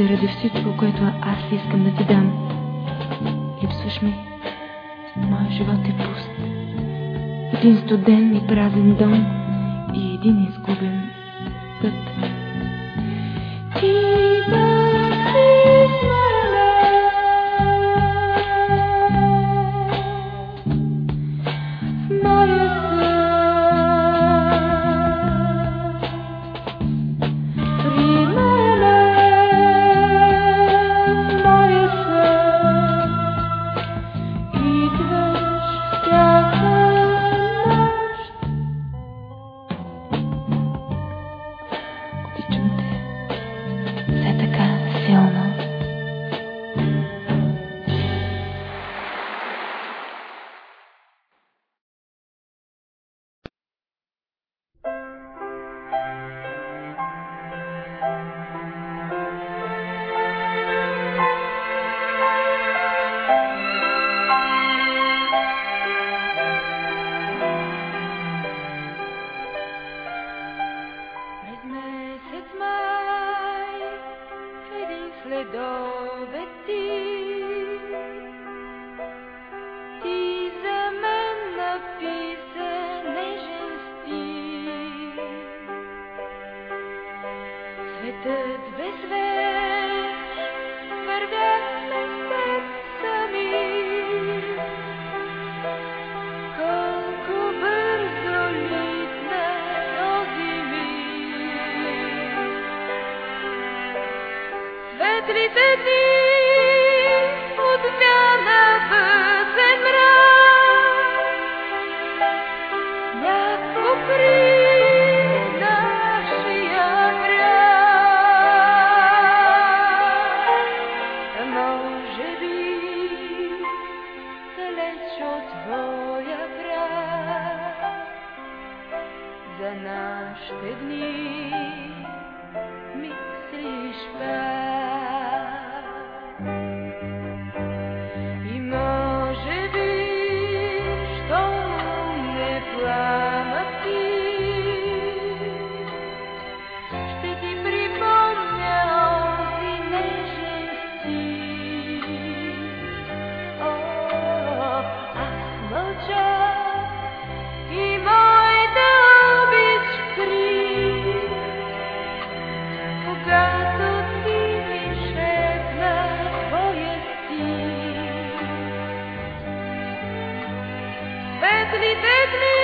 заради всичко, което аз искам да ти дам. Липсваш ми. Моят живот е пуст. Един студен и празен дом и един изгубен. go. deadly, deadly.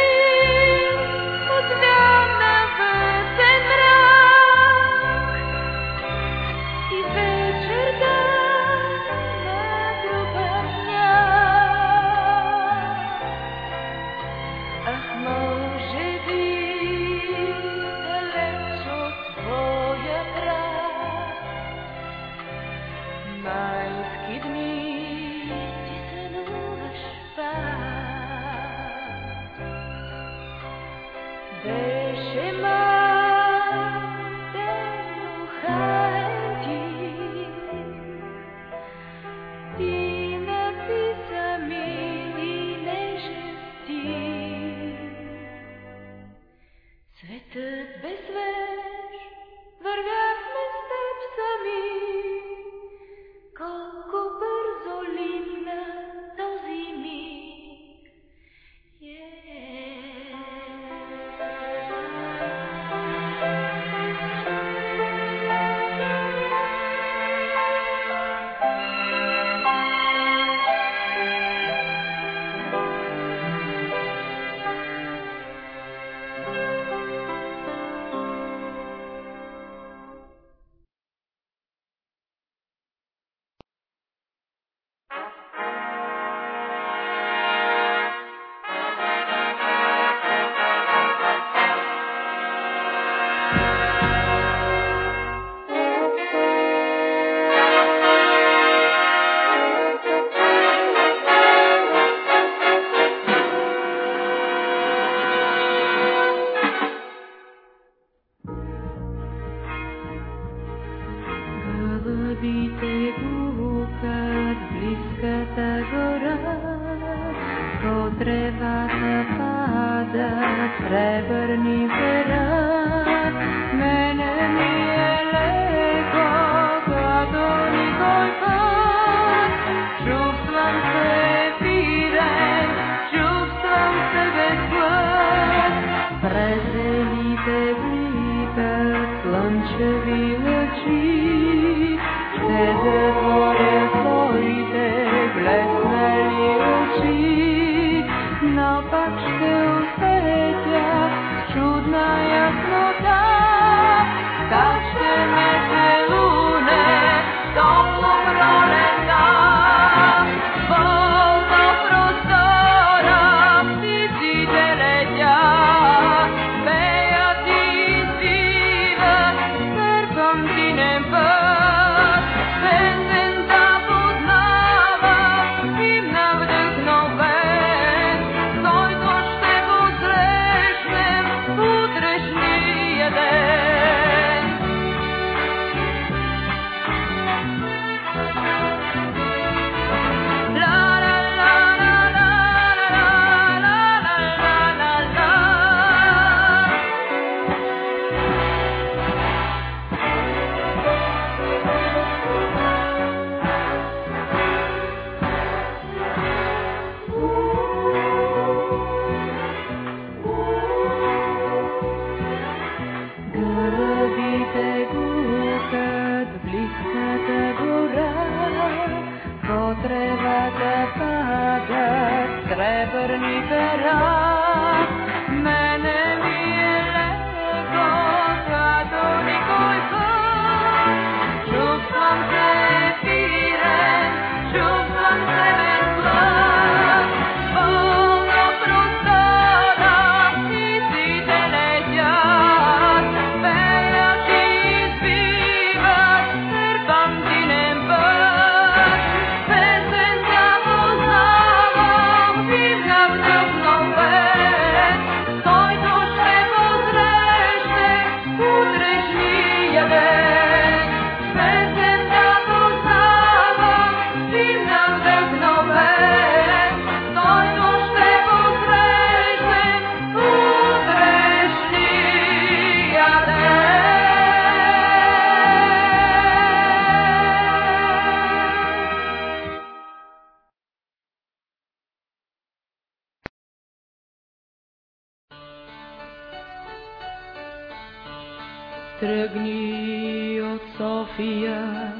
Тръгни от София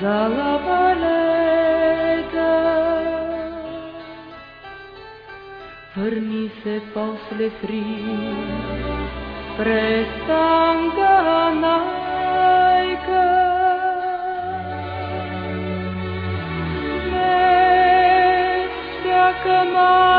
за лавалета. Върни се после в Рим, през Танганайка. Не всяка май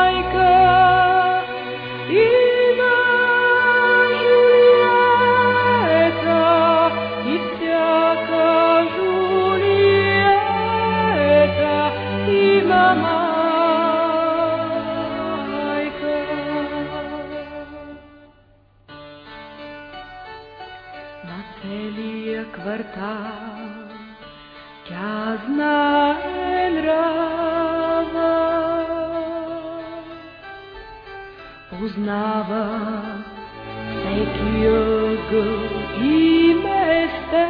признава всеки ъгъл и местенце.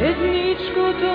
Едничкото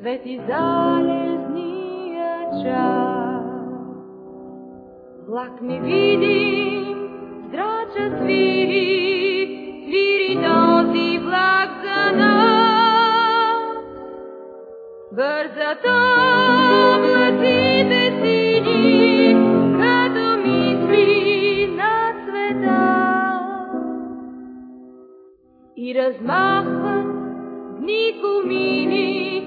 свети залезния час. Влак ми види, здрача свири, свири този влак за нас. Бързата облаците сини, като мисли на света. И размахват дни комини,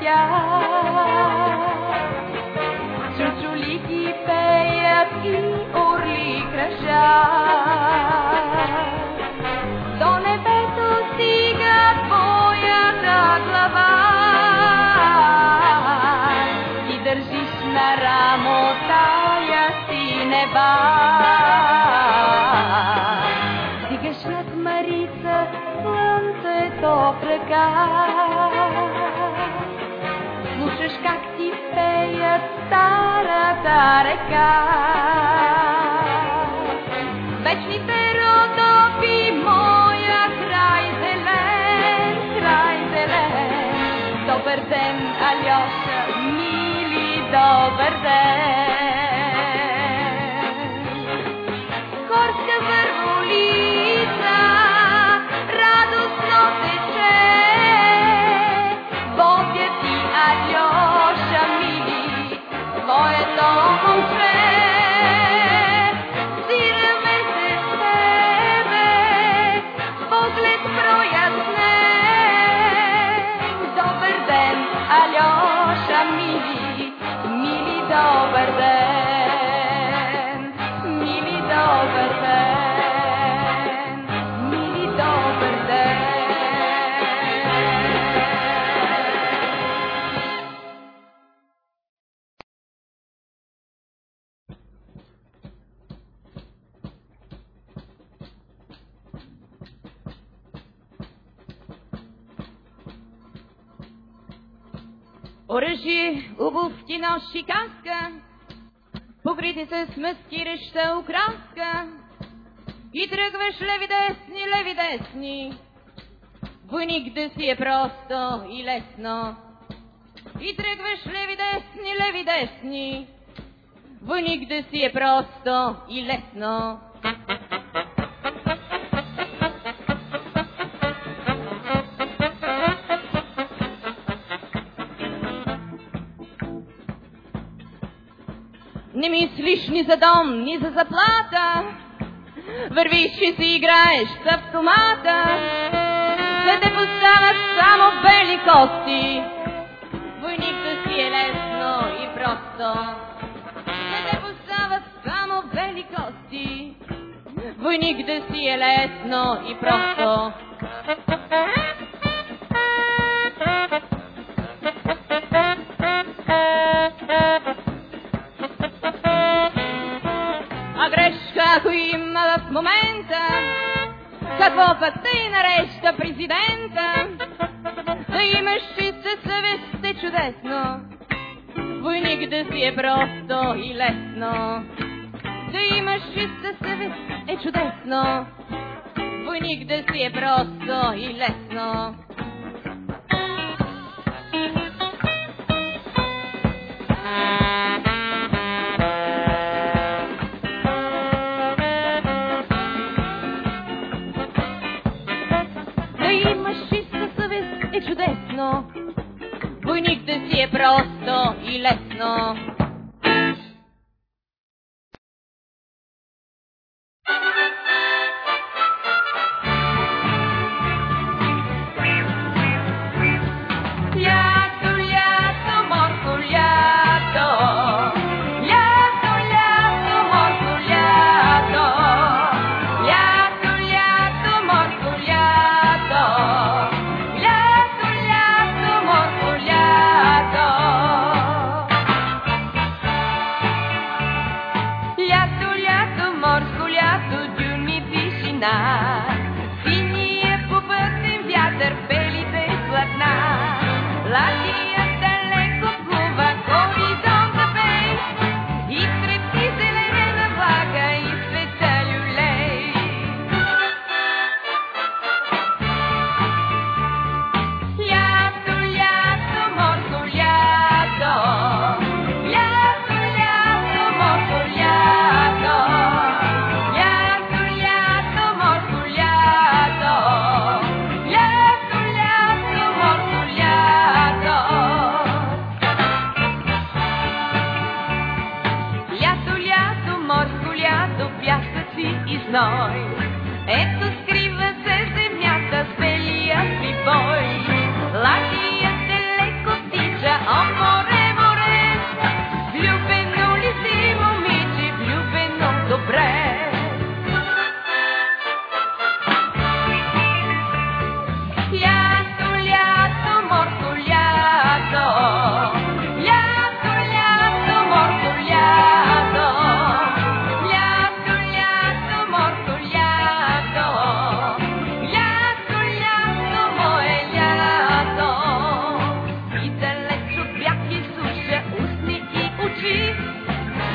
yeah. verde обувки, нож и каска, покрити с маскираща окраска. И тръгваш леви десни, леви десни, войник да си е просто и лесно. И тръгваш леви десни, леви десни, войник да си е просто и лесно. Не мислиш ни за дом, ни за заплата. Вървиш и си играеш с автомата. Да те поставят само бели кости. Войник да си е лесно и просто. Да те поставят само бели кости. Войник да си е лесно и просто. Ако има в момента, какво пък те нареща президента? Да имаш чиста съвест е чудесно, войник да си е просто и лесно. Да имаш чиста съвест е чудесно, войник да си е просто и лесно.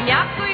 Yeah.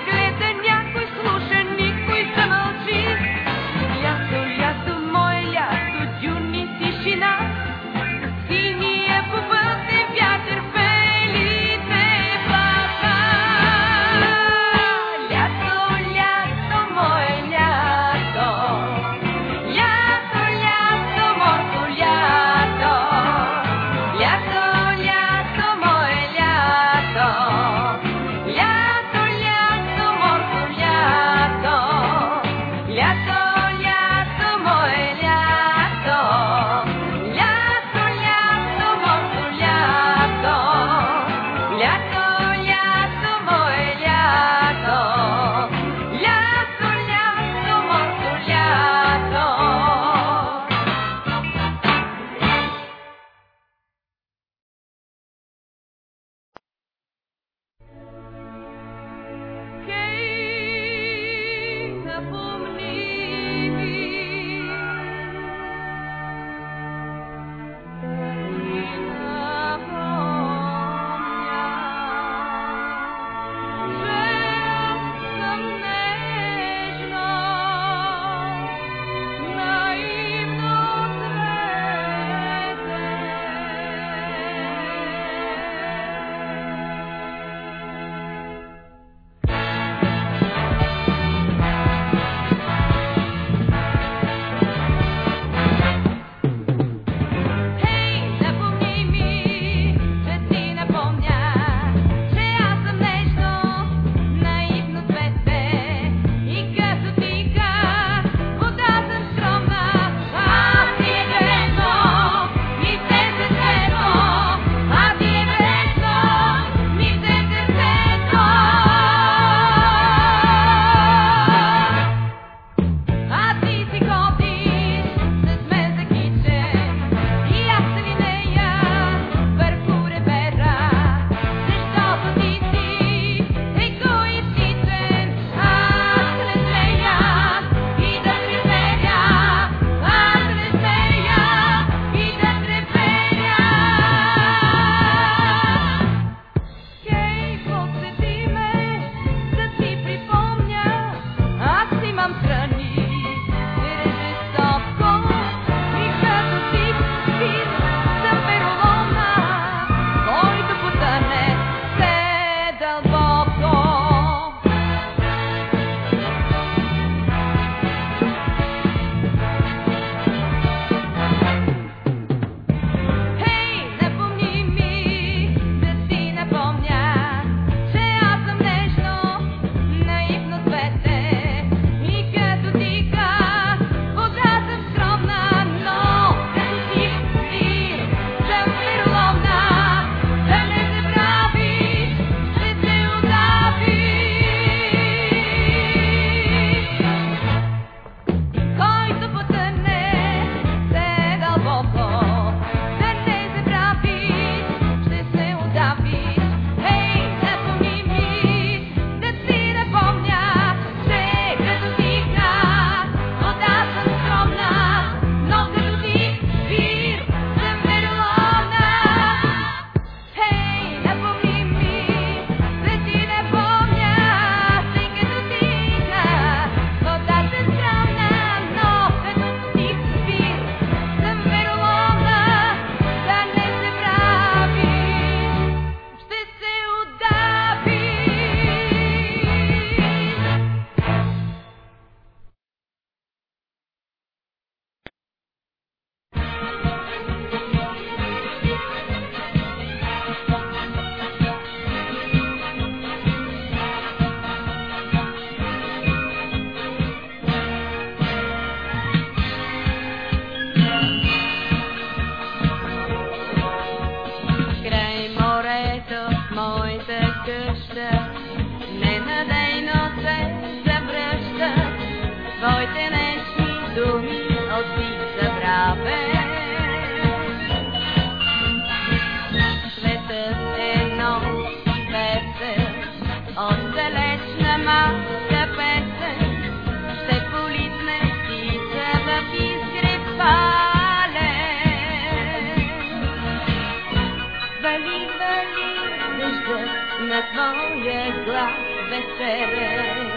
Твоя глас вечерен.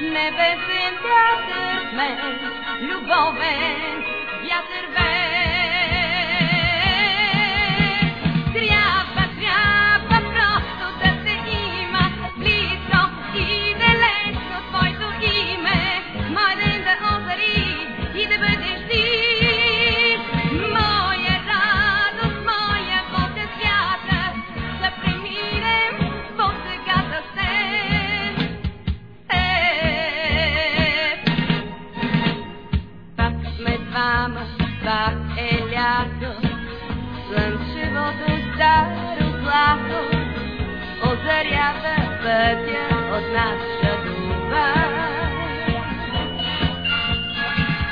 Небесен вятър с мен, любовен вятър ве. Озарява пътя от наша дума.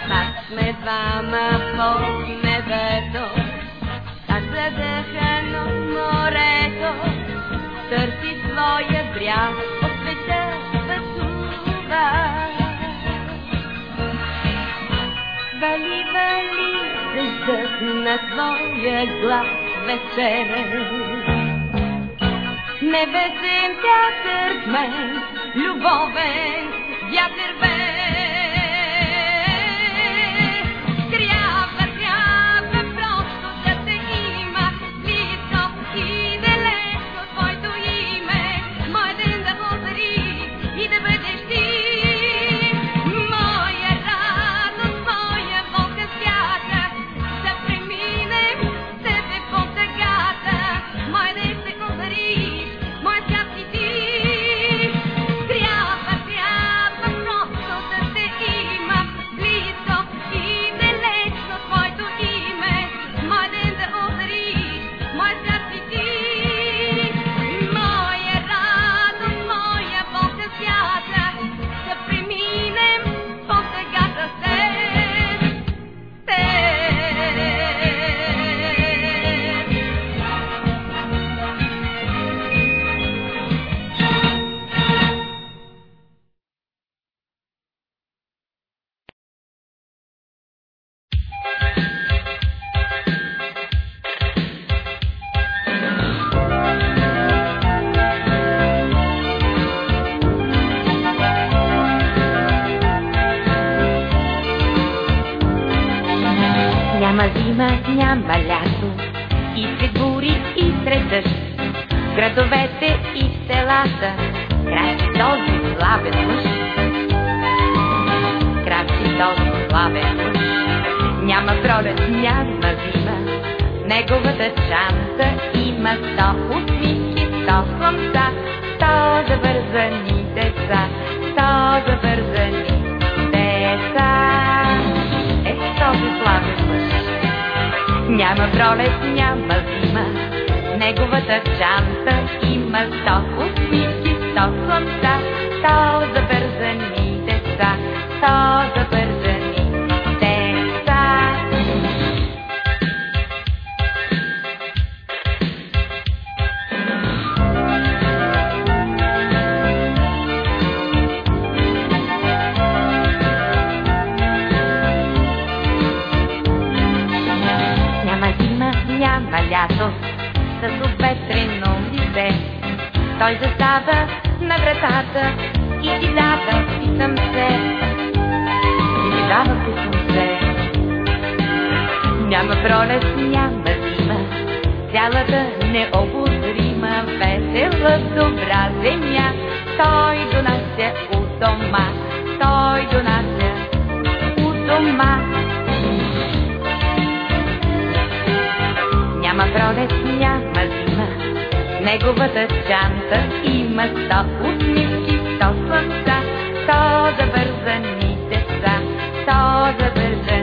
Пак сме двама под небето, как задъхано морето, търси своя бряг, от света пътува. Вали, вали, дъждът на твоя глас вечерен. Небесен вятър с мен, любовен вятър бе. Няма пролет, няма зима, неговата чанта има сто усмивки, сто слънца, сто забързани деца, сто забързани лято, с обветрено лице. Той застава на вратата и ти дава, питам се. И ти дава, питам се. Няма пролет, няма зима, цялата необозрима, весела, добра земя. Той донася у дома, той донася у дома. Няма пролет, няма зима, неговата чанта има сто усмивки, сто слънца, сто забързани деца, сто забързани.